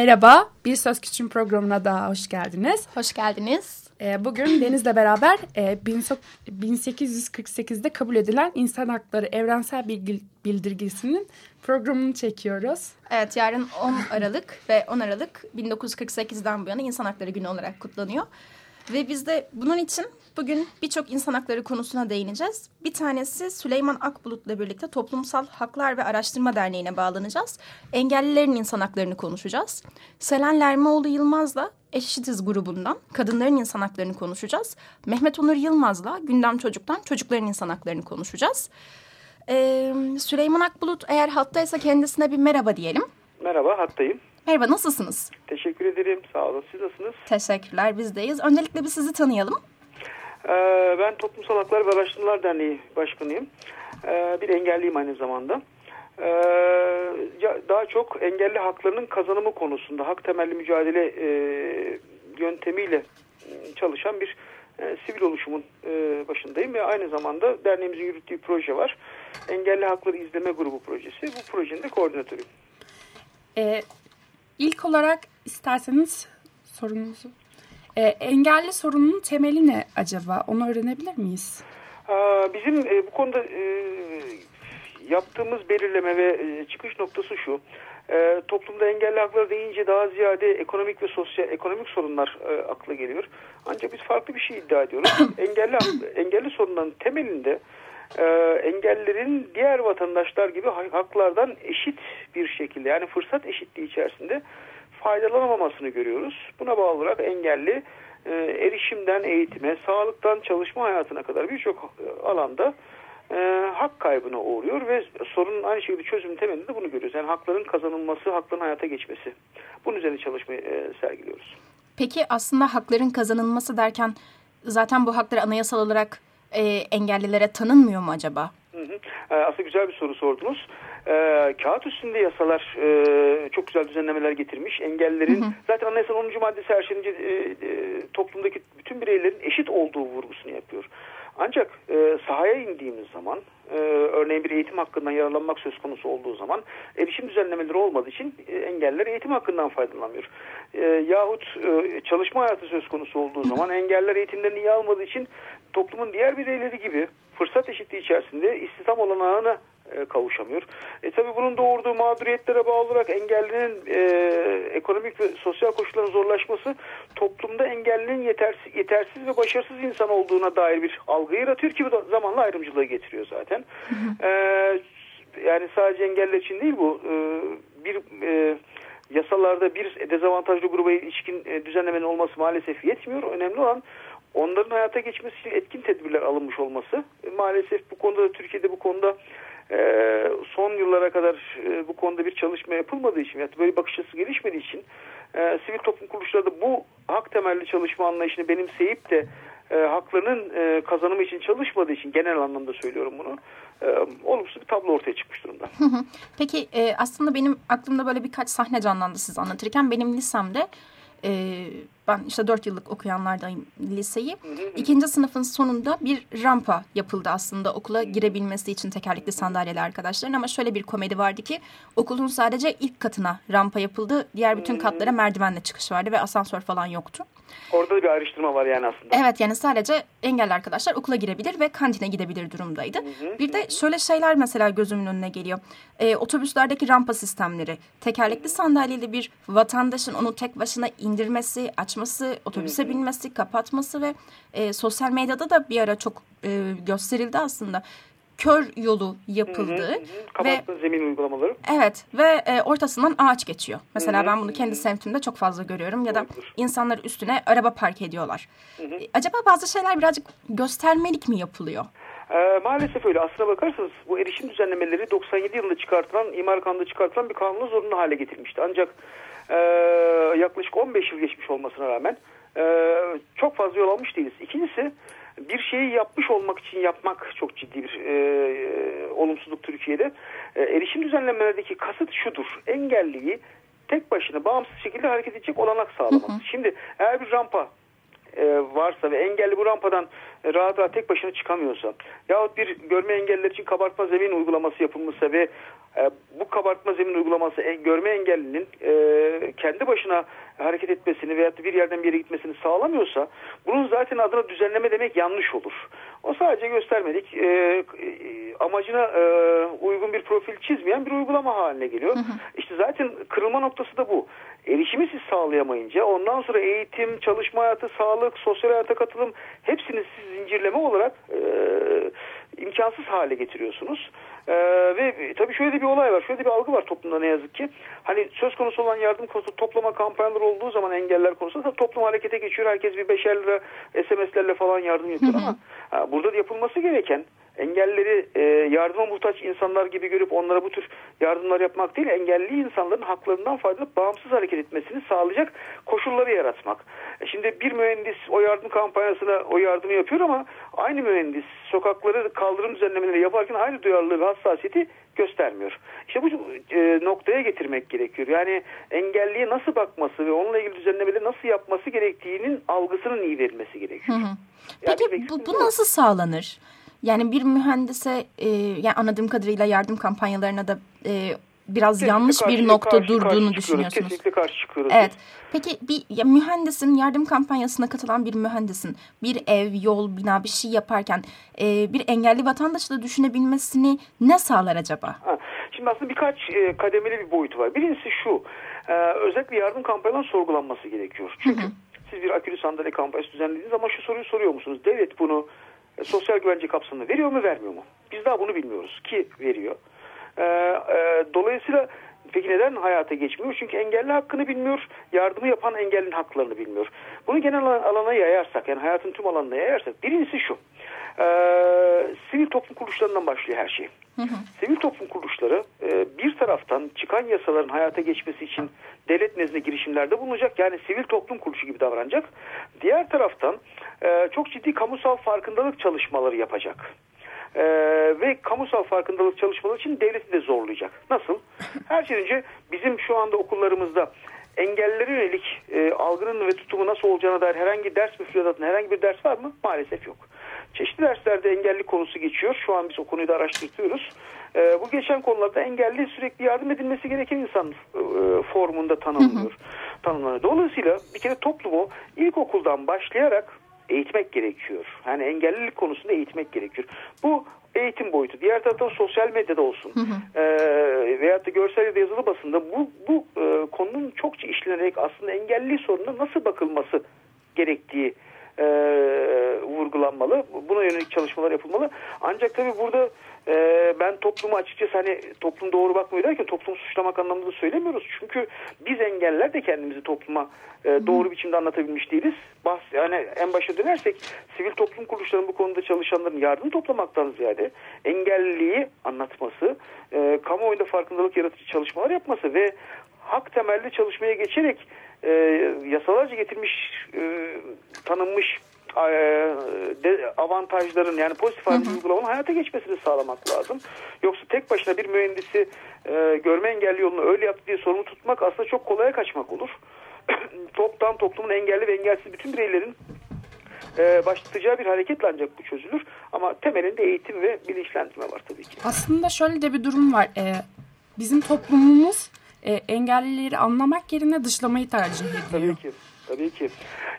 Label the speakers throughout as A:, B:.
A: Merhaba, Bir Söz Küçüğün programına daha hoş geldiniz.
B: Hoş geldiniz.
A: Ee, bugün Deniz'le beraber e, 1848'de kabul edilen İnsan Hakları Evrensel Bildirgesi'nin programını çekiyoruz.
B: Evet, yarın 10 Aralık ve 10 Aralık 1948'den bu yana İnsan Hakları Günü olarak kutlanıyor. Ve biz de bunun için bugün birçok insan hakları konusuna değineceğiz. Bir tanesi Süleyman Akbulut'la birlikte Toplumsal Haklar ve Araştırma Derneği'ne bağlanacağız. Engellilerin insan haklarını konuşacağız. Selen Lermoğlu Yılmaz'la Eşitiz grubundan kadınların insan haklarını konuşacağız. Mehmet Onur Yılmaz'la Gündem Çocuk'tan çocukların insan haklarını konuşacağız. Ee, Süleyman Akbulut eğer hattaysa kendisine bir merhaba diyelim.
C: Merhaba hattayım.
B: Merhaba nasılsınız?
C: Teşekkür ederim sağ olun siz nasılsınız?
B: Teşekkürler bizdeyiz. Öncelikle bir sizi tanıyalım.
C: Ee, ben Toplumsal Haklar ve Araştırmalar Derneği Başkanıyım. Ee, bir engelliyim aynı zamanda. Ee, daha çok engelli haklarının kazanımı konusunda hak temelli mücadele e, yöntemiyle çalışan bir e, sivil oluşumun e, başındayım ve aynı zamanda derneğimizin yürüttüğü proje var. Engelli Hakları İzleme Grubu projesi. Bu projenin de koordinatörüyüm.
A: Ee, ilk olarak isterseniz sorunuzu e, engelli sorunun temeli ne acaba? Onu öğrenebilir miyiz?
C: Bizim e, bu konuda e, yaptığımız belirleme ve e, çıkış noktası şu. E, toplumda engelli hakları deyince daha ziyade ekonomik ve sosyal ekonomik sorunlar e, akla geliyor. Ancak biz farklı bir şey iddia ediyoruz. engelli engelli sorunların temelinde e, engellilerin diğer vatandaşlar gibi haklardan eşit bir şekilde yani fırsat eşitliği içerisinde faydalanamamasını görüyoruz. Buna bağlı olarak engelli e, erişimden eğitime, sağlıktan çalışma hayatına kadar birçok e, alanda e, hak kaybına uğruyor ve sorunun aynı şekilde çözüm temelinde de bunu görüyoruz. Yani hakların kazanılması, hakların hayata geçmesi. Bunun üzerine çalışmayı e, sergiliyoruz.
B: Peki aslında hakların kazanılması derken zaten bu haklar anayasal olarak e, engellilere tanınmıyor mu acaba?
C: Hı hı. E, aslında güzel bir soru sordunuz. E, kağıt üstünde yasalar e, çok güzel düzenlemeler getirmiş. Engellerin hı hı. zaten anayasanın 10. maddesi her şeyin e, e, toplumdaki bütün bireylerin eşit olduğu vurgusunu yapıyor. Ancak e, sahaya indiğimiz zaman e, örneğin bir eğitim hakkından yararlanmak söz konusu olduğu zaman erişim düzenlemeleri olmadığı için e, engeller eğitim hakkından faydalanamıyor. E, yahut e, çalışma hayatı söz konusu olduğu zaman engeller eğitimlerini iyi almadığı için toplumun diğer bireyleri gibi fırsat eşitliği içerisinde istihdam olanağına e, kavuşamıyor. E tabi bunun doğurduğu mağduriyetlere bağlı olarak engellinin e, ekonomik ve sosyal koşulların zorlaşması toplumda engellinin yetersiz, yetersiz ve başarısız insan olduğuna dair bir algı yaratıyor ki bu zamanla ayrımcılığı getiriyor zaten. E, yani sadece engeller için değil bu. E, bir e, yasalarda bir dezavantajlı gruba ilişkin e, düzenlemenin olması maalesef yetmiyor. Önemli olan onların hayata geçmesi için etkin tedbirler alınmış olması. E, maalesef bu konuda da Türkiye'de bu konuda e, son yıllara kadar e, bu konuda bir çalışma yapılmadığı için, yani böyle bakış açısı gelişmediği için e, sivil toplum kuruluşları da bu hak temelli çalışma anlayışını benimseyip de e, haklarının e, kazanımı için çalışmadığı için genel anlamda söylüyorum bunu. E, olumsuz bir tablo ortaya çıkmış durumda.
B: Peki e, aslında benim aklımda böyle birkaç sahne canlandı siz anlatırken. Benim lisemde e, ben işte dört yıllık okuyanlardayım liseyi. İkinci sınıfın sonunda bir rampa yapıldı aslında okula girebilmesi için tekerlekli sandalyeli arkadaşların. Ama şöyle bir komedi vardı ki okulun sadece ilk katına rampa yapıldı. Diğer bütün katlara merdivenle çıkış vardı ve asansör falan yoktu.
C: Orada da bir ayrıştırma var yani aslında.
B: Evet yani sadece engelli arkadaşlar okula girebilir ve kantine gidebilir durumdaydı. Bir de şöyle şeyler mesela gözümün önüne geliyor. Ee, otobüslerdeki rampa sistemleri, tekerlekli sandalyeli bir vatandaşın onu tek başına indirmesi, açması, otobüse binmesi, kapatması ve e, sosyal medyada da bir ara çok e, gösterildi aslında kör yolu yapıldı. Hı
C: hı ve zemin uygulamaları.
B: Evet ve e, ortasından ağaç geçiyor. Mesela hı hı. ben bunu kendi semtimde çok fazla görüyorum ya da Doğrudur. insanlar üstüne araba park ediyorlar. Hı hı. Acaba bazı şeyler birazcık göstermelik mi yapılıyor?
C: E, maalesef öyle. Aslına bakarsanız bu erişim düzenlemeleri 97 yılında çıkartılan, imar kanunda çıkartılan bir kanunla zorunlu hale getirilmişti. Ancak e, yaklaşık 15 yıl geçmiş olmasına rağmen e, çok fazla yol almış değiliz. İkincisi bir şeyi yapmış olmak için yapmak çok ciddi bir e, olumsuzluk Türkiye'de. E, erişim düzenlemelerdeki kasıt şudur. Engelliyi tek başına bağımsız şekilde hareket edecek olanak sağlamak. Şimdi eğer bir rampa e, varsa ve engelli bu rampadan rahat rahat tek başına çıkamıyorsa yahut bir görme engelliler için kabartma zemin uygulaması yapılmışsa ve e, bu kabartma zemin uygulaması e, görme engellinin e, kendi başına hareket etmesini veyahut da bir yerden bir yere gitmesini sağlamıyorsa bunun zaten adına düzenleme demek yanlış olur. O sadece göstermedik e, e, amacına e, uygun bir profil çizmeyen bir uygulama haline geliyor. İşte zaten kırılma noktası da bu. Erişimi siz sağlayamayınca ondan sonra eğitim, çalışma hayatı, sağlık, sosyal hayata katılım hepsini siz zincirleme olarak e, imkansız hale getiriyorsunuz. Ee, ve tabii şöyle de bir olay var. Şöyle bir algı var toplumda ne yazık ki. Hani söz konusu olan yardım konusu toplama kampanyaları olduğu zaman engeller konusunda toplum harekete geçiyor. Herkes bir beşer lira SMS'lerle falan yardım yapıyor ama ha, burada da yapılması gereken engelleri e, yardıma muhtaç insanlar gibi görüp onlara bu tür yardımlar yapmak değil, engelli insanların haklarından faydalanıp bağımsız hareket etmesini sağlayacak koşulları yaratmak. E şimdi bir mühendis o yardım kampanyasına o yardımı yapıyor ama aynı mühendis sokakları kaldırım düzenlemeleri yaparken aynı duyarlılığı ve hassasiyeti göstermiyor. İşte bu e, noktaya getirmek gerekiyor. Yani engelliye nasıl bakması ve onunla ilgili düzenlemeleri nasıl yapması gerektiğinin algısının iyi verilmesi gerekiyor.
B: Hı hı.
C: Yani
B: Peki bu, bu nasıl sağlanır? Yani bir mühendise e, yani anladığım kadarıyla yardım kampanyalarına da e, biraz
C: Kesinlikle
B: yanlış bir nokta
C: karşı-
B: durduğunu
C: karşı
B: düşünüyorsunuz.
C: Kesinlikle karşı çıkıyoruz.
B: Evet. Peki bir ya mühendisin yardım kampanyasına katılan bir mühendisin bir ev, yol, bina bir şey yaparken e, bir engelli vatandaşı da düşünebilmesini ne sağlar acaba?
C: Ha, Şimdi aslında birkaç e, kademeli bir boyutu var. Birincisi şu, e, özellikle yardım kampanyalarının sorgulanması gerekiyor. Çünkü siz bir akülü sandalye kampanyası düzenlediğiniz zaman şu soruyu soruyor musunuz? Devlet bunu e, sosyal güvence kapsamında veriyor mu vermiyor mu? Biz daha bunu bilmiyoruz ki veriyor. E, e, dolayısıyla peki neden hayata geçmiyor? Çünkü engelli hakkını bilmiyor, yardımı yapan engellinin haklarını bilmiyor. Bunu genel alan- alana yayarsak, yani hayatın tüm alanına yayarsak, birincisi şu, e, sivil toplum kuruluşlarından başlıyor her şey. Sivil toplum kuruluşları e, bir taraftan çıkan yasaların hayata geçmesi için devlet nezdinde girişimlerde bulunacak. Yani sivil toplum kuruluşu gibi davranacak. Diğer taraftan e, çok ciddi kamusal farkındalık çalışmaları yapacak. E, ve kamusal farkındalık çalışmaları için devleti de zorlayacak. Nasıl? Her şeyden önce bizim şu anda okullarımızda engellilere yönelik e, algının ve tutumu nasıl olacağına dair herhangi ders müfredatında herhangi bir ders var mı? Maalesef yok. Çeşitli derslerde engelli konusu geçiyor. Şu an biz o konuyu da araştırıyoruz. E, bu geçen konularda engelli sürekli yardım edilmesi gereken insan e, formunda tanımlıyor. tanımlanıyor. Dolayısıyla bir kere toplumu ilkokuldan başlayarak eğitmek gerekiyor. Yani engellilik konusunda eğitmek gerekiyor. Bu eğitim boyutu. Diğer taraftan sosyal medyada olsun e, veyahut da görsel ya da yazılı basında bu, bu e, konunun çokça işlenerek aslında engelli sorununa nasıl bakılması gerektiği e, vurgulanmalı. Buna yönelik çalışmalar yapılmalı. Ancak tabii burada e, ben toplumu açıkçası hani toplum doğru bakmıyor derken toplumu suçlamak anlamında söylemiyoruz. Çünkü biz engeller de kendimizi topluma e, doğru biçimde anlatabilmiş değiliz. Bahs yani en başa dönersek sivil toplum kuruluşlarının bu konuda çalışanların yardım toplamaktan ziyade engelliliği anlatması, e, kamuoyunda farkındalık yaratıcı çalışmalar yapması ve hak temelli çalışmaya geçerek e, yasalarca getirmiş, e, tanınmış avantajların yani pozitif ayrımcı uygulamanın hayata geçmesini sağlamak lazım. Yoksa tek başına bir mühendisi e, görme engelli yolunu öyle yaptı diye sorumlu tutmak aslında çok kolaya kaçmak olur. Toptan toplumun engelli ve engelsiz bütün bireylerin e, başlatacağı bir hareketle ancak bu çözülür. Ama temelinde eğitim ve bilinçlendirme var tabii ki.
A: Aslında şöyle de bir durum var. Ee, bizim toplumumuz e, engellileri anlamak yerine dışlamayı tercih ediyor.
C: Tabii ki. Tabii ki.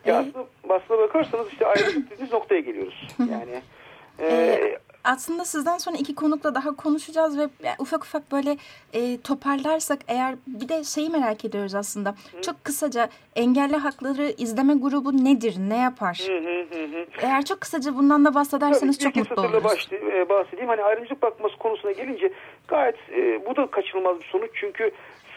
C: Ya aslında, aslına bakarsanız işte ayrılık dediğimiz noktaya geliyoruz. Yani e,
B: Ee, aslında sizden sonra iki konukla daha konuşacağız ve ufak ufak böyle e, toparlarsak eğer bir de şeyi merak ediyoruz aslında. Çok kısaca engelli hakları izleme grubu nedir, ne yapar?
C: hı hı hı hı.
B: Eğer çok kısaca bundan da bahsederseniz
C: Tabii
B: çok mutlu oluruz.
C: başlayayım, e, bahsedeyim. Hani ayrımcılık bakması konusuna gelince gayet e, bu da kaçınılmaz bir sonuç. Çünkü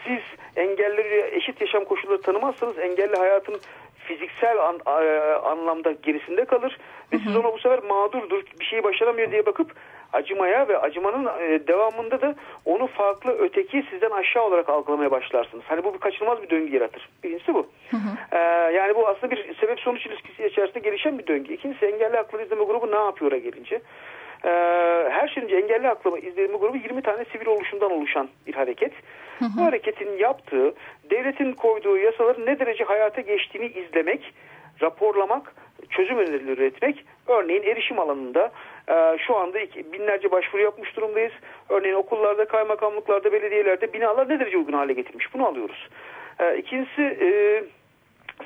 C: siz engelleri eşit yaşam koşulları tanımazsanız engelli hayatın fiziksel an, e, anlamda gerisinde kalır ve siz ona bu sefer mağdurdur, bir şeyi başaramıyor diye bakıp acımaya ve acımanın e, devamında da onu farklı öteki sizden aşağı olarak algılamaya başlarsınız. Hani bu bir kaçınılmaz bir döngü yaratır. Birincisi bu. Ee, yani bu aslında bir sebep sonuç ilişkisi içerisinde gelişen bir döngü. İkincisi engelli hakları izleme grubu ne yapıyor'a gelince. Ee, her şeyin önce engelli hakları izleme grubu 20 tane sivil oluşumdan oluşan bir hareket. Bu hareketin yaptığı devletin koyduğu yasaların ne derece hayata geçtiğini izlemek, raporlamak, çözüm önerileri üretmek. Örneğin erişim alanında e, şu anda iki, binlerce başvuru yapmış durumdayız. Örneğin okullarda, kaymakamlıklarda, belediyelerde binalar ne derece uygun hale getirmiş bunu alıyoruz. E, ikincisi e,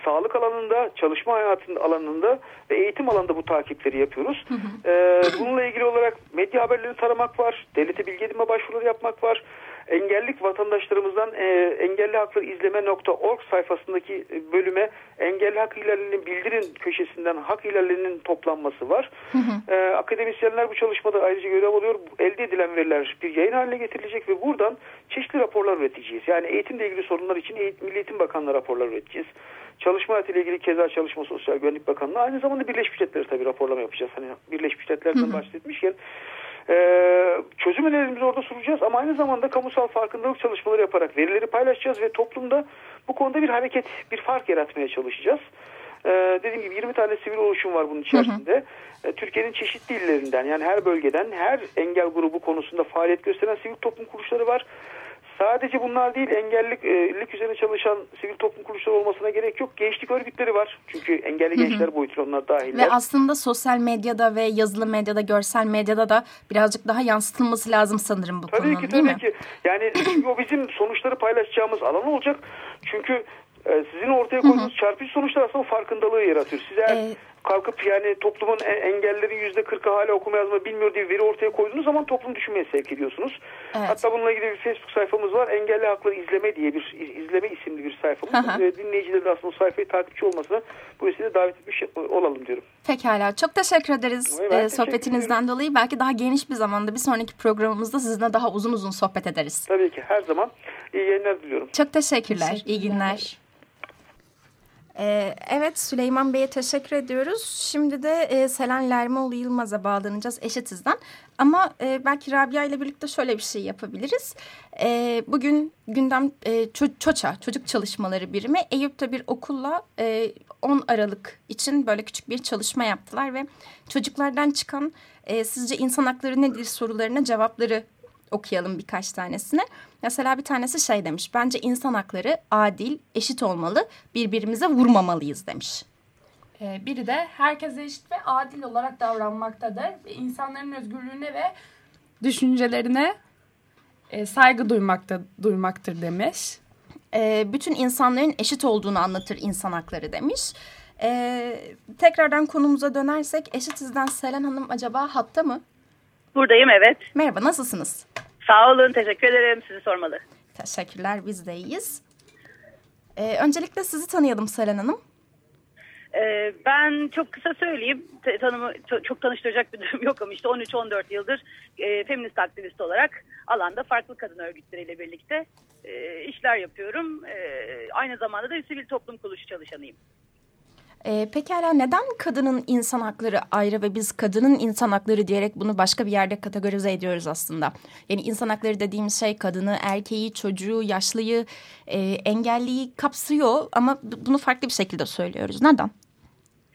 C: sağlık alanında, çalışma hayatında alanında ve eğitim alanında bu takipleri yapıyoruz. E, bununla ilgili olarak medya haberlerini taramak var, devlete bilgi edinme başvuruları yapmak var engellik vatandaşlarımızdan e, engelli hakları izleme.org sayfasındaki e, bölüme engelli hak ihlallerinin bildirin köşesinden hak ihlallerinin toplanması var. Hı hı. E, akademisyenler bu çalışmada ayrıca görev alıyor. Elde edilen veriler bir yayın haline getirilecek ve buradan çeşitli raporlar üreteceğiz. Yani eğitimle ilgili sorunlar için Milli Eğitim Bakanlığı raporlar üreteceğiz. Çalışma hayatıyla ilgili keza Çalışma Sosyal Güvenlik Bakanlığı aynı zamanda Birleşmiş Milletler'e tabii raporlama yapacağız. Hani Birleşmiş Milletler'den bahsetmişken ee, çözüm önerilerimizi orada sunacağız ama aynı zamanda kamusal farkındalık çalışmaları yaparak verileri paylaşacağız ve toplumda bu konuda bir hareket, bir fark yaratmaya çalışacağız. Ee, dediğim gibi 20 tane sivil oluşum var bunun içerisinde. Ee, Türkiye'nin çeşitli illerinden yani her bölgeden her engel grubu konusunda faaliyet gösteren sivil toplum kuruluşları var. Sadece bunlar değil engellilik e, üzerine çalışan sivil toplum kuruluşları olmasına gerek yok. Gençlik örgütleri var. Çünkü engelli Hı-hı. gençler boyutuyla onlar dahiller.
B: Ve aslında sosyal medyada ve yazılı medyada, görsel medyada da birazcık daha yansıtılması lazım sanırım bu
C: tabii
B: konunun
C: ki,
B: değil
C: tabii
B: mi?
C: ki. Yani o bizim sonuçları paylaşacağımız alan olacak. Çünkü e, sizin ortaya koyduğunuz çarpıcı sonuçlar aslında farkındalığı yaratıyor. Siz eğer ee, kalkıp yani toplumun engelleri yüzde kırkı hala okuma yazma bilmiyor diye veri ortaya koyduğunuz zaman toplum düşünmeye sevk ediyorsunuz. Evet. Hatta bununla ilgili bir Facebook sayfamız var. Engelli Hakları İzleme diye bir izleme isimli bir sayfamız. Ve dinleyicileri de aslında o sayfayı takipçi olmasına bu vesileyle davet etmiş olalım diyorum.
B: Pekala. Çok teşekkür ederiz evet, e, sohbetinizden dolayı. Belki daha geniş bir zamanda bir sonraki programımızda sizinle daha uzun uzun sohbet ederiz.
C: Tabii ki her zaman. iyi yayınlar diliyorum.
B: Çok teşekkürler. teşekkürler. İyi günler. Ee, evet Süleyman Bey'e teşekkür ediyoruz. Şimdi de e, Selen Lermoğlu Yılmaz'a bağlanacağız Eşitiz'den. Ama e, belki Rabia ile birlikte şöyle bir şey yapabiliriz. E, bugün gündem e, ço ÇOÇA Çocuk Çalışmaları Birimi Eyüp'te bir okulla e, 10 Aralık için böyle küçük bir çalışma yaptılar. Ve çocuklardan çıkan e, sizce insan hakları nedir sorularına cevapları okuyalım birkaç tanesini. Mesela bir tanesi şey demiş. Bence insan hakları adil, eşit olmalı. Birbirimize vurmamalıyız demiş.
A: Ee, biri de herkese eşit ve adil olarak davranmaktadır. Ve insanların özgürlüğüne ve düşüncelerine e, saygı duymakta, duymaktır demiş.
B: E, bütün insanların eşit olduğunu anlatır insan hakları demiş. E, tekrardan konumuza dönersek Eşitiz'den Selen Hanım acaba hatta mı?
D: Buradayım evet.
B: Merhaba nasılsınız?
D: Sağ olun teşekkür ederim sizi sormalı.
B: Teşekkürler biz de iyiyiz. Ee, öncelikle sizi tanıyalım Selen Hanım.
D: Ee, ben çok kısa söyleyeyim tanımı çok, tanıştıracak bir durum yok ama işte 13-14 yıldır e, feminist aktivist olarak alanda farklı kadın örgütleriyle birlikte e, işler yapıyorum. E, aynı zamanda da sivil toplum kuruluşu çalışanıyım.
B: E, pekala neden kadının insan hakları ayrı ve biz kadının insan hakları diyerek bunu başka bir yerde kategorize ediyoruz aslında? Yani insan hakları dediğimiz şey kadını, erkeği, çocuğu, yaşlıyı, e, engelliyi kapsıyor ama bunu farklı bir şekilde söylüyoruz. Neden?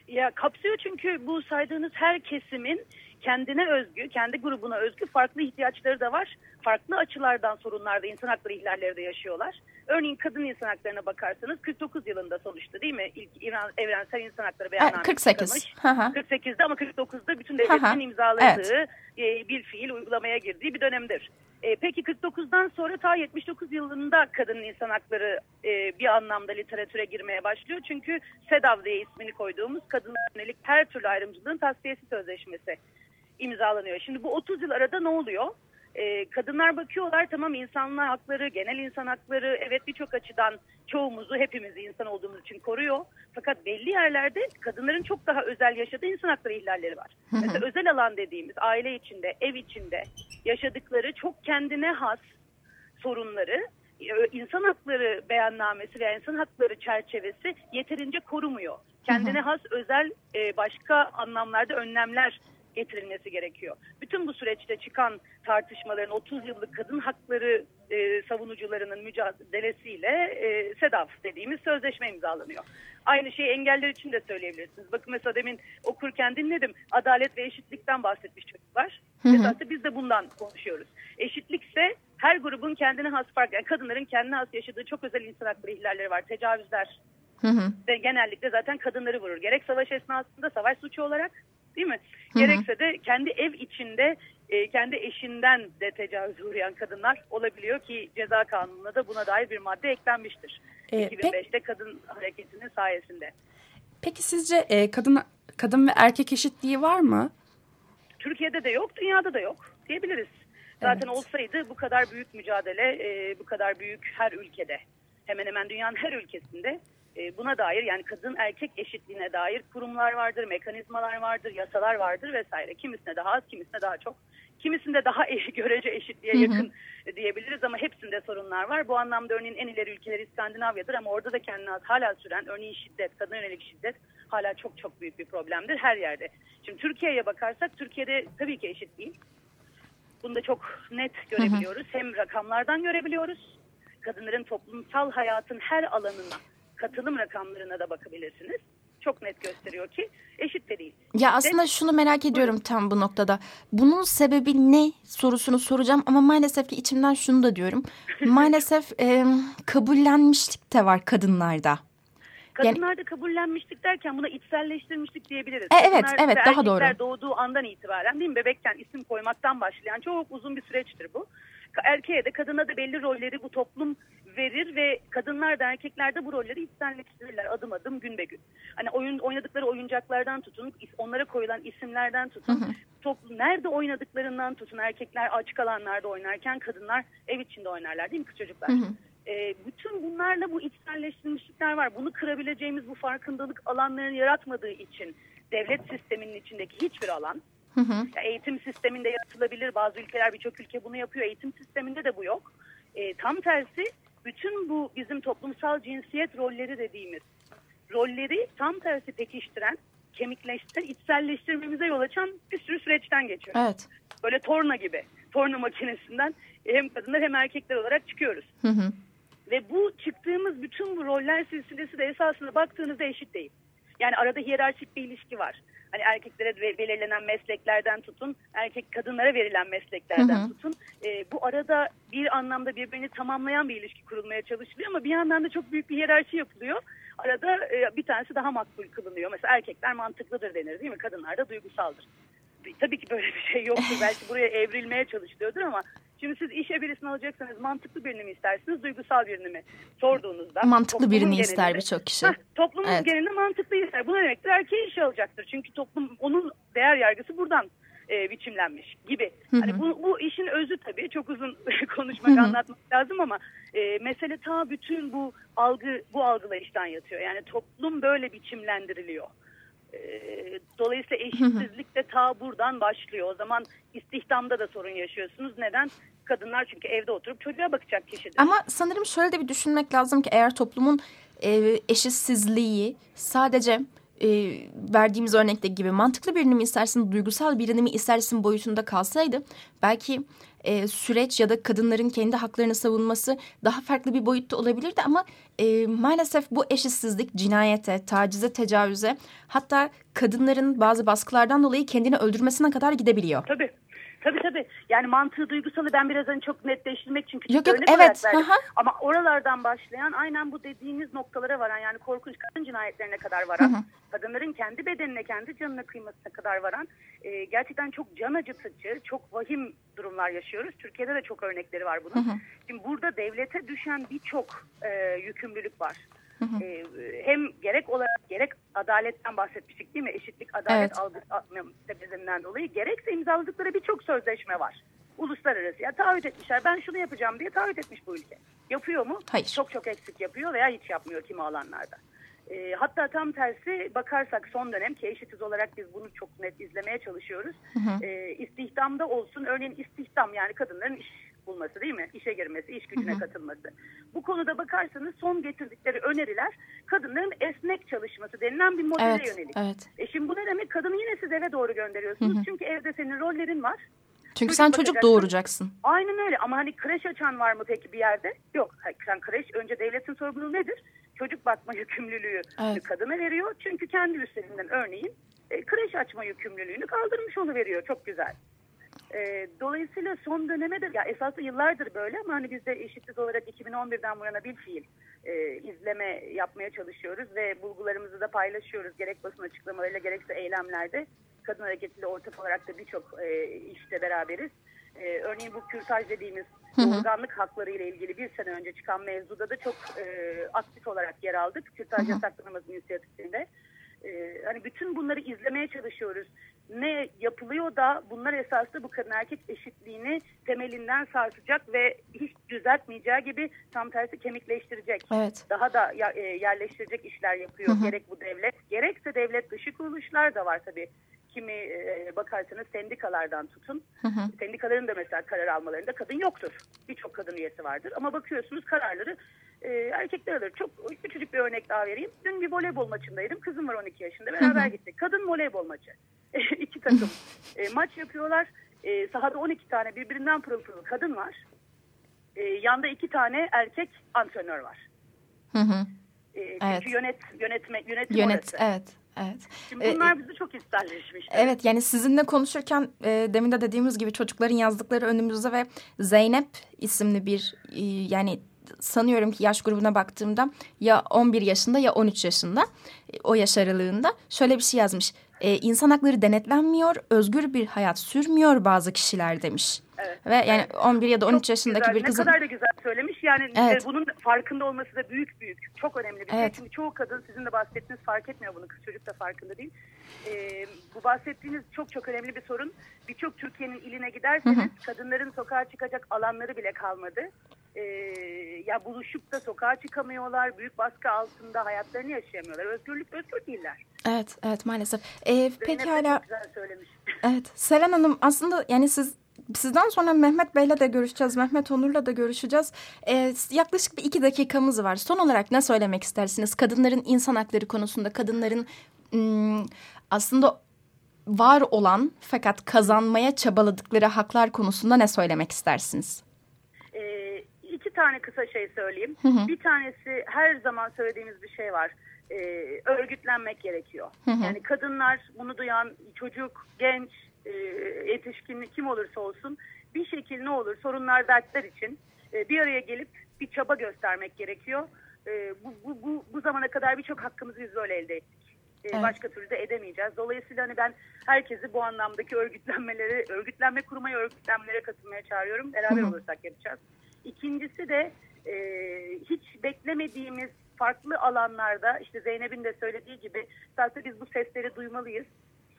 D: Ya kapsıyor çünkü bu saydığınız her kesimin kendine özgü, kendi grubuna özgü farklı ihtiyaçları da var. Farklı açılardan sorunlarda, insan hakları ihlalleri de yaşıyorlar. Örneğin kadın insan haklarına bakarsanız 49 yılında sonuçta değil mi? İlk İran, evrensel insan hakları beyannamesi
B: 48.
D: 48'de ama 49'da bütün devletlerin imzaladığı evet. e, bir fiil uygulamaya girdiği bir dönemdir. E, peki 49'dan sonra ta 79 yılında kadın insan hakları e, bir anlamda literatüre girmeye başlıyor. Çünkü SEDAV diye ismini koyduğumuz kadın yönelik her türlü ayrımcılığın tasfiyesi sözleşmesi imzalanıyor. Şimdi bu 30 yıl arada ne oluyor? Ee, kadınlar bakıyorlar tamam insanlar hakları, genel insan hakları evet birçok açıdan çoğumuzu hepimizi insan olduğumuz için koruyor. Fakat belli yerlerde kadınların çok daha özel yaşadığı insan hakları ihlalleri var. Mesela özel alan dediğimiz aile içinde, ev içinde yaşadıkları çok kendine has sorunları e, insan hakları beyannamesi veya insan hakları çerçevesi yeterince korumuyor. Kendine has özel e, başka anlamlarda önlemler getirilmesi gerekiyor. Bütün bu süreçte çıkan tartışmaların 30 yıllık kadın hakları e, savunucularının mücadelesiyle e, SEDAF dediğimiz sözleşme imzalanıyor. Aynı şeyi engeller için de söyleyebilirsiniz. Bakın mesela demin okurken dinledim. Adalet ve eşitlikten bahsetmiş çocuklar. Esasında biz de bundan konuşuyoruz. Eşitlikse her grubun kendine has fark, yani kadınların kendine has yaşadığı çok özel insan hakları ihlalleri var. Tecavüzler
B: Hı hı.
D: ve genellikle zaten kadınları vurur. Gerek savaş esnasında savaş suçu olarak değil mi? Gerekse de kendi ev içinde e, kendi eşinden de tecavüz uğrayan kadınlar olabiliyor ki ceza kanununa da buna dair bir madde eklenmiştir.
A: Ee,
D: 2005'te kadın hareketinin sayesinde.
A: Peki sizce e, kadın kadın ve erkek eşitliği var mı?
D: Türkiye'de de yok, dünyada da yok diyebiliriz. Zaten
A: Evet.
D: olsaydı bu kadar büyük mücadele, e, bu kadar büyük her ülkede, hemen hemen dünyanın her ülkesinde e, buna dair yani kadın erkek eşitliğine dair kurumlar vardır, mekanizmalar vardır, yasalar vardır vesaire. Kimisine daha az, kimisine daha çok. Kimisinde daha görece eşitliğe yakın diyebiliriz ama hepsinde sorunlar var. Bu anlamda örneğin en ileri ülkeler İskandinavya'dır ama orada da kendine az hala süren örneğin şiddet, kadın yönelik şiddet hala çok çok büyük bir problemdir her yerde. Şimdi Türkiye'ye bakarsak Türkiye'de tabii ki eşit değil. Bunu da çok net görebiliyoruz. Hem rakamlardan görebiliyoruz. Kadınların toplumsal hayatın her alanına, katılım rakamlarına da bakabilirsiniz. Çok net gösteriyor ki eşit de değil.
B: Ya aslında şunu merak ediyorum tam bu noktada. Bunun sebebi ne sorusunu soracağım ama maalesef ki içimden şunu da diyorum. Maalesef e, kabullenmişlik de var kadınlarda.
D: Kadınlarda kabullenmişlik derken buna içselleştirmişlik diyebiliriz.
B: E, evet,
D: Kadınlar
B: evet,
D: ve
B: daha doğru.
D: doğduğu andan itibaren değil mi? Bebekken isim koymaktan başlayan çok uzun bir süreçtir bu. Erkeğe de kadına da belli rolleri bu toplum verir ve kadınlar da erkekler de bu rolleri içselleştirirler adım adım gün be gün. Hani oyun oynadıkları oyuncaklardan tutun, onlara koyulan isimlerden tutun, toplum nerede oynadıklarından tutun. Erkekler açık alanlarda oynarken kadınlar ev içinde oynarlar değil mi kız çocuklar? E, bütün bunlarla bu içselleştirilmişlikler var. Bunu kırabileceğimiz bu farkındalık alanlarını yaratmadığı için devlet sisteminin içindeki hiçbir alan
B: Hı hı.
D: eğitim sisteminde yaratılabilir. Bazı ülkeler birçok ülke bunu yapıyor. Eğitim sisteminde de bu yok. E, tam tersi bütün bu bizim toplumsal cinsiyet rolleri dediğimiz rolleri tam tersi pekiştiren, kemikleştiren, içselleştirmemize yol açan bir sürü süreçten geçiyor.
B: Evet.
D: Böyle torna gibi. Torna makinesinden hem kadınlar hem erkekler olarak çıkıyoruz.
B: Hı hı.
D: Ve bu çıktığımız bütün bu roller silsilesi de esasında baktığınızda eşit değil. Yani arada hiyerarşik bir ilişki var. Hani erkeklere belirlenen mesleklerden tutun, erkek kadınlara verilen mesleklerden
B: Hı hı.
D: tutun. Ee, bu arada bir anlamda birbirini tamamlayan bir ilişki kurulmaya çalışılıyor ama bir yandan da çok büyük bir hiyerarşi yapılıyor. Arada e, bir tanesi daha makbul kılınıyor. Mesela erkekler mantıklıdır denir değil mi? Kadınlar da duygusaldır. Tabii ki böyle bir şey yoktur. Belki buraya evrilmeye çalışılıyordur ama şimdi siz işe birisini alacaksanız mantıklı birini mi istersiniz, duygusal birini mi sorduğunuzda.
B: Mantıklı birini ister
D: genelinde-
B: birçok kişi.
D: Heh, toplumun
B: Evet.
D: genelinde mantıklı ister. Bu ne demektir? Erkeği işe alacaktır. Çünkü toplum onun değer yargısı buradan e, biçimlenmiş gibi. Hani bu, bu işin özü tabii çok uzun konuşmak anlatmak lazım ama e, mesele ta bütün bu algı bu algılayıştan yatıyor. Yani toplum böyle biçimlendiriliyor. E, dolayısıyla eşitsizlik de ta buradan başlıyor. O zaman istihdamda da sorun yaşıyorsunuz. Neden? Kadınlar çünkü evde oturup çocuğa bakacak kişidir.
B: Ama sanırım şöyle de bir düşünmek lazım ki eğer toplumun e, eşitsizliği sadece e, verdiğimiz örnekteki gibi mantıklı birini mi istersin, duygusal birini mi istersin boyutunda kalsaydı belki e, süreç ya da kadınların kendi haklarını savunması daha farklı bir boyutta olabilirdi ama e, maalesef bu eşitsizlik cinayete, tacize, tecavüze hatta kadınların bazı baskılardan dolayı kendini öldürmesine kadar gidebiliyor.
D: Tabii. Tabii tabii. Yani mantığı duygusalı ben biraz hani çok netleştirmek için küçük
B: Yok, yok, evet.
D: verdim.
B: Hı hı.
D: Ama oralardan başlayan aynen bu dediğiniz noktalara varan yani korkunç kadın cinayetlerine kadar varan, kadınların kendi bedenine, kendi canına kıymasına kadar varan e, gerçekten çok can acıtıcı, çok vahim durumlar yaşıyoruz. Türkiye'de de çok örnekleri var bunun. Şimdi burada devlete düşen birçok e, yükümlülük var. E, hem gerek olarak gerek adaletten bahsetmiştik değil mi? Eşitlik, adalet
B: Evet.
D: algısı sebebinden dolayı gerekse imzaladıkları birçok sözleşme var. Uluslararası. Ya taahhüt etmişler. Ben şunu yapacağım diye taahhüt etmiş bu ülke. Yapıyor mu?
B: Hayır.
D: Çok çok eksik yapıyor veya hiç yapmıyor kimi alanlarda. E, hatta tam tersi bakarsak son dönem ki eşitiz olarak biz bunu çok net izlemeye çalışıyoruz. E, istihdamda olsun örneğin istihdam yani kadınların iş bulması değil mi? İşe girmesi, iş gücüne hı hı. katılması. Bu konuda bakarsanız son getirdikleri öneriler kadınların esnek çalışması denilen bir modele
B: evet,
D: yönelik.
B: Evet.
D: E şimdi bu ne demek? Kadını yine siz eve doğru gönderiyorsunuz. Hı hı. Çünkü evde senin rollerin var.
B: Çünkü çocuk sen çocuk doğuracaksın.
D: Aynen öyle ama hani kreş açan var mı peki bir yerde? Yok. Sen kreş önce devletin sorumluluğu nedir? Çocuk bakma yükümlülüğü evet. kadına veriyor. Çünkü kendi üstlerinden örneğin e, kreş açma yükümlülüğünü kaldırmış veriyor. Çok güzel. E, dolayısıyla son döneme de ya esaslı yıllardır böyle ama hani biz de eşitlik olarak 2011'den bu yana bir fiil e, izleme yapmaya çalışıyoruz ve bulgularımızı da paylaşıyoruz. Gerek basın açıklamalarıyla gerekse eylemlerde. Kadın hareketiyle ortak olarak da birçok e, işte beraberiz. E, örneğin bu kürtaj dediğimiz doğurganlık hakları ile ilgili bir sene önce çıkan mevzuda da çok e, aktif olarak yer aldık. Kürtaj yasaklanamaz inisiyatifinde. E, hani bütün bunları izlemeye çalışıyoruz. Ne yapılıyor da bunlar esasında bu kadın erkek eşitliğini temelinden sarsacak ve hiç düzeltmeyeceği gibi tam tersi kemikleştirecek.
B: Evet.
D: Daha da e, yerleştirecek işler yapıyor. Hı hı. Gerek bu devlet, gerekse devlet dışı kuruluşlar da var tabii kimi e, bakarsanız sendikalardan tutun. Hı hı. Sendikaların da mesela karar almalarında kadın yoktur. Birçok kadın üyesi vardır ama bakıyorsunuz kararları e, erkekler alır. Çok küçücük bir örnek daha vereyim. Dün bir voleybol maçındaydım. Kızım var 12 yaşında. Beraber hı gittik. Kadın voleybol maçı. İki takım e, maç yapıyorlar. E, sahada 12 tane birbirinden pırıl pırıl kadın var. E, yanda iki tane erkek antrenör var.
B: Hı hı.
D: E, çünkü evet. yönet, yönetme, yönetim
B: Yönet,
D: orası.
B: Evet. Evet.
D: Şimdi bunlar ee, bizi çok isterleşmiş.
B: Evet yani sizinle konuşurken e, demin de dediğimiz gibi çocukların yazdıkları önümüzde ve Zeynep isimli bir e, yani sanıyorum ki yaş grubuna baktığımda ya 11 yaşında ya 13 yaşında e, o yaş aralığında şöyle bir şey yazmış. E, insan hakları denetlenmiyor, özgür bir hayat sürmüyor bazı kişiler demiş.
D: Evet.
B: Ve yani 11 ya da 13 çok yaşındaki
D: güzel.
B: bir kızın...
D: Ne kadar da güzel söylemiş. Yani evet. bunun farkında olması da büyük büyük. Çok önemli bir şey. Evet. Çünkü çoğu kadın sizin de bahsettiğiniz fark etmiyor bunu. Kız çocuk da farkında değil. Ee, bu bahsettiğiniz çok çok önemli bir sorun. Birçok Türkiye'nin iline giderseniz hı hı. kadınların sokağa çıkacak alanları bile kalmadı. Ee, ya buluşup da sokağa çıkamıyorlar. Büyük baskı altında hayatlarını yaşayamıyorlar. Özgürlük özgür değiller.
B: Evet, evet maalesef. Ee, peki hala... Evet, Seren Hanım aslında yani siz Sizden sonra Mehmet Bey'le de görüşeceğiz, Mehmet Onur'la da görüşeceğiz. Ee, yaklaşık bir iki dakikamız var. Son olarak ne söylemek istersiniz? Kadınların insan hakları konusunda, kadınların ım, aslında var olan fakat kazanmaya çabaladıkları haklar konusunda ne söylemek istersiniz?
D: İki tane kısa şey söyleyeyim. Hı hı. Bir tanesi her zaman söylediğimiz bir şey var. Ee, örgütlenmek gerekiyor. Hı hı. Yani kadınlar bunu duyan çocuk, genç, e, yetişkin kim olursa olsun bir şekilde ne olur sorunlar dertler için e, bir araya gelip bir çaba göstermek gerekiyor. E, bu, bu, bu, bu zamana kadar birçok hakkımızı biz böyle elde ettik. E, evet. Başka türlü de edemeyeceğiz. Dolayısıyla hani ben herkesi bu anlamdaki örgütlenmeleri, örgütlenme kurmaya, örgütlenmelere katılmaya çağırıyorum. Beraber Hı -hı. olursak yapacağız. İkincisi de e, hiç beklemediğimiz farklı alanlarda işte Zeynep'in de söylediği gibi zaten biz bu sesleri duymalıyız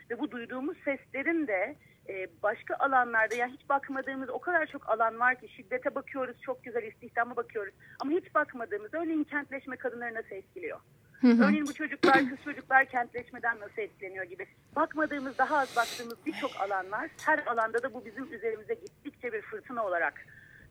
D: ve bu duyduğumuz seslerin de e, başka alanlarda yani hiç bakmadığımız o kadar çok alan var ki şiddete bakıyoruz çok güzel istihdama bakıyoruz ama hiç bakmadığımız örneğin kentleşme kadınları nasıl etkiliyor? Örneğin bu çocuklar, kız çocuklar kentleşmeden nasıl etkileniyor gibi. Bakmadığımız, daha az baktığımız birçok alan var. Her alanda da bu bizim üzerimize gittikçe bir fırtına olarak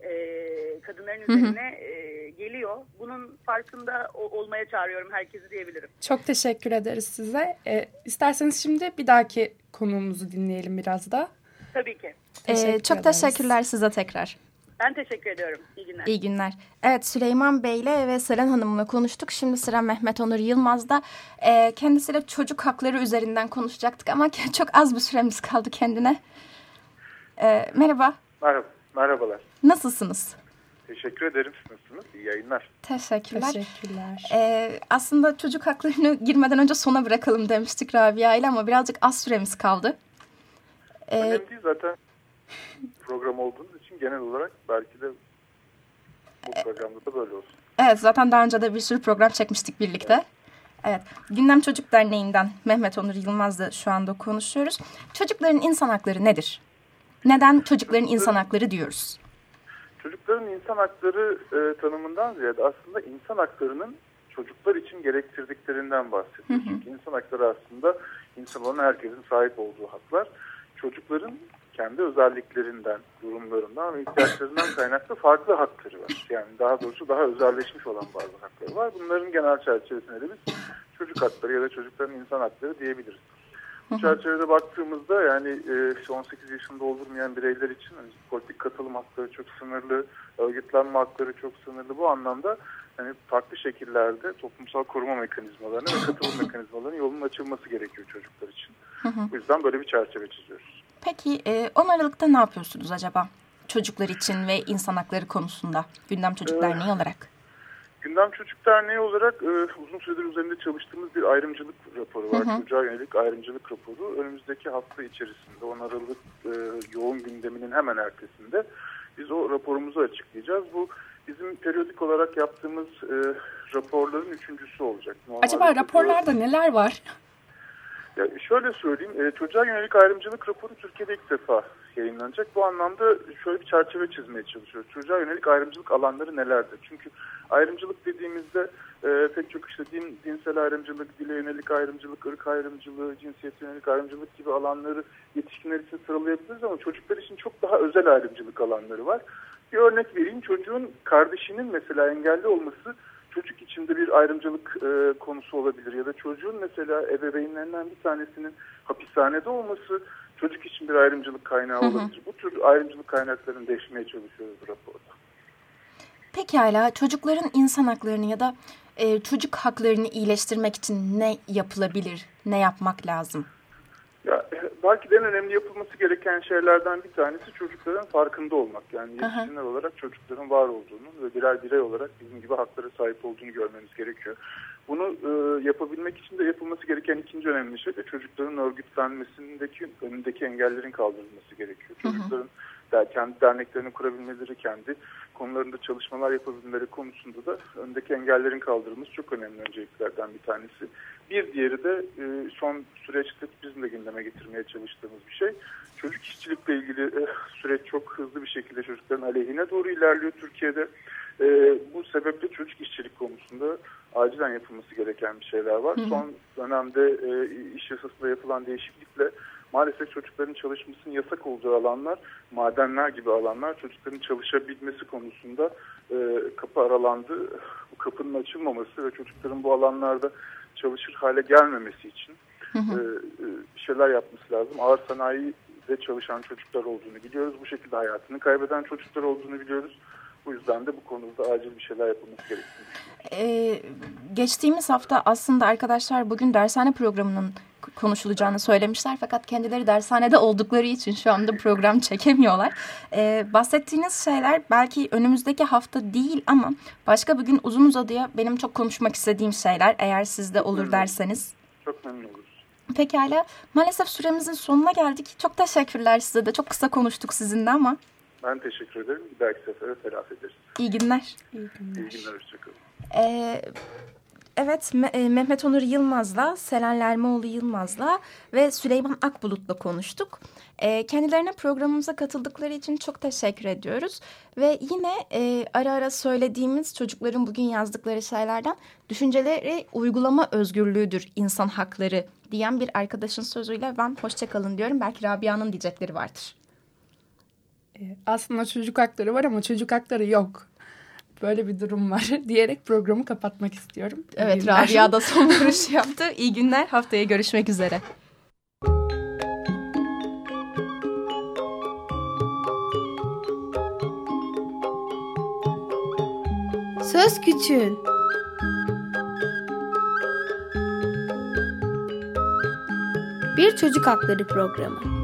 D: e, kadınların üzerine e, geliyor. Bunun farkında o, olmaya çağırıyorum herkesi diyebilirim.
A: Çok teşekkür ederiz size. E, isterseniz şimdi bir dahaki konuğumuzu dinleyelim biraz da.
D: Tabii ki.
B: Teşekkür ee, çok ederiz. teşekkürler size tekrar.
D: Ben teşekkür ediyorum. İyi günler.
B: İyi günler. Evet Süleyman Bey'le ve Seren Hanım'la konuştuk. Şimdi sıra Mehmet Onur Yılmaz'da. E, kendisiyle çocuk hakları üzerinden konuşacaktık ama çok az bir süremiz kaldı kendine. E, merhaba.
E: Merhaba. Merhabalar.
B: Nasılsınız?
E: Teşekkür ederim. Nasılsınız? İyi yayınlar.
B: Teşekkürler.
A: Teşekkürler.
B: Ee, aslında çocuk haklarını girmeden önce sona bırakalım demiştik Rabia ile ama birazcık az süremiz kaldı.
E: Ee, Önemli değil zaten program olduğunuz için genel olarak belki de bu programda da böyle olsun.
B: Evet zaten daha önce de bir sürü program çekmiştik birlikte. Evet. Evet, Gündem Çocuk Derneği'nden Mehmet Onur Yılmaz'la şu anda konuşuyoruz. Çocukların insan hakları nedir? Neden çocukların insan hakları diyoruz?
E: Çocukların insan hakları e, tanımından ziyade aslında insan haklarının çocuklar için gerektirdiklerinden bahsediyoruz. Çünkü insan hakları aslında insan olan herkesin sahip olduğu haklar. Çocukların kendi özelliklerinden, durumlarından ve ihtiyaçlarından kaynaklı farklı hakları var. Yani daha doğrusu daha özelleşmiş olan bazı hakları var. Bunların genel çerçevesinde de biz çocuk hakları ya da çocukların insan hakları diyebiliriz. Bu çerçevede baktığımızda yani 18 e, yaşında doldurmayan bireyler için hani politik katılım hakları çok sınırlı, örgütlenme hakları çok sınırlı. Bu anlamda yani farklı şekillerde toplumsal koruma mekanizmalarına ve katılım mekanizmalarının yolunun açılması gerekiyor çocuklar için. Bu yüzden böyle bir çerçeve çiziyoruz.
B: Peki 10 e, Aralık'ta ne yapıyorsunuz acaba? Çocuklar için ve insan hakları konusunda Gündem Çocuk ee, Derneği olarak.
E: Gündem Çocuk Derneği olarak e, uzun süredir üzerinde çalıştığımız bir ayrımcılık raporu var. Hı hı. Çocuğa yönelik ayrımcılık raporu. Önümüzdeki hafta içerisinde 10 Aralık e, yoğun gündeminin hemen ertesinde biz o raporumuzu açıklayacağız. Bu bizim periyodik olarak yaptığımız e, raporların üçüncüsü olacak.
A: Normalde Acaba raporlarda neler var?
E: Ya şöyle söyleyeyim, e, çocuğa yönelik ayrımcılık raporu Türkiye'de ilk defa yayınlanacak. Bu anlamda şöyle bir çerçeve çizmeye çalışıyoruz. Çocuğa yönelik ayrımcılık alanları nelerdir? Çünkü ayrımcılık dediğimizde e, pek çok işte din, dinsel ayrımcılık, dile yönelik ayrımcılık, ırk ayrımcılığı, cinsiyet yönelik ayrımcılık gibi alanları yetişkinler için sıralayabiliriz ama çocuklar için çok daha özel ayrımcılık alanları var. Bir örnek vereyim. Çocuğun kardeşinin mesela engelli olması çocuk içinde bir ayrımcılık e, konusu olabilir ya da çocuğun mesela ebeveynlerinden bir tanesinin hapishanede olması çocuk için bir ayrımcılık kaynağı hı hı. olabilir. Bu tür ayrımcılık kaynaklarını değişmeye çalışıyoruz bu raporda.
B: Pekala çocukların insan haklarını ya da e, çocuk haklarını iyileştirmek için ne yapılabilir, ne yapmak lazım?
E: Ya, belki de en önemli yapılması gereken şeylerden bir tanesi çocukların farkında olmak. Yani yetişkinler olarak çocukların var olduğunu ve birer birey olarak bizim gibi haklara sahip olduğunu görmemiz gerekiyor. Bunu e, yapabilmek için de yapılması gereken ikinci önemli şey de çocukların örgütlenmesindeki önündeki engellerin kaldırılması gerekiyor. Çocukların der, kendi derneklerini kurabilmeleri, kendi konularında çalışmalar yapabilmeleri konusunda da öndeki engellerin kaldırılması çok önemli önceliklerden bir tanesi. Bir diğeri de e, son süreçte bizim de gündeme getirmeye çalıştığımız bir şey. Çocuk işçilikle ilgili e, süreç çok hızlı bir şekilde çocukların aleyhine doğru ilerliyor Türkiye'de. E, bu sebeple çocuk işçilik konusunda acilen yapılması gereken bir şeyler var. Hı hı. Son dönemde e, iş yasasında yapılan değişiklikle maalesef çocukların çalışmasının yasak olduğu alanlar, madenler gibi alanlar çocukların çalışabilmesi konusunda e, kapı aralandı. Bu kapının açılmaması ve çocukların bu alanlarda çalışır hale gelmemesi için hı hı. E, e şeyler yapması lazım. Ağır sanayide çalışan çocuklar olduğunu biliyoruz. Bu şekilde hayatını kaybeden çocuklar olduğunu biliyoruz. Bu yüzden de bu konuda acil bir şeyler yapılması gerektiğini
B: ee, geçtiğimiz hafta aslında arkadaşlar bugün dershane programının konuşulacağını söylemişler. Fakat kendileri dershanede oldukları için şu anda program çekemiyorlar. Ee, bahsettiğiniz şeyler belki önümüzdeki hafta değil ama başka bir gün uzun uzadıya benim çok konuşmak istediğim şeyler. Eğer sizde olur derseniz.
E: Çok memnun oluruz.
B: Pekala. Maalesef süremizin sonuna geldik. Çok teşekkürler size de. Çok kısa konuştuk sizinle ama.
E: Ben teşekkür ederim. Bir dahaki sefere telafi ederiz.
B: İyi günler.
E: İyi günler. İyi günler. Hoşçakalın.
B: Ee, Evet e, Mehmet Onur Yılmaz'la, Selen Lermoğlu Yılmaz'la ve Süleyman Akbulut'la konuştuk. E, kendilerine programımıza katıldıkları için çok teşekkür ediyoruz. Ve yine e, ara ara söylediğimiz çocukların bugün yazdıkları şeylerden düşünceleri uygulama özgürlüğüdür insan hakları diyen bir arkadaşın sözüyle ben hoşçakalın diyorum. Belki Rabia'nın diyecekleri vardır.
A: Aslında çocuk hakları var ama çocuk hakları yok böyle bir durum var diyerek programı kapatmak istiyorum.
B: Evet Rabia da son vuruş yaptı. İyi günler haftaya görüşmek üzere.
F: Söz Küçüğün Bir Çocuk Hakları Programı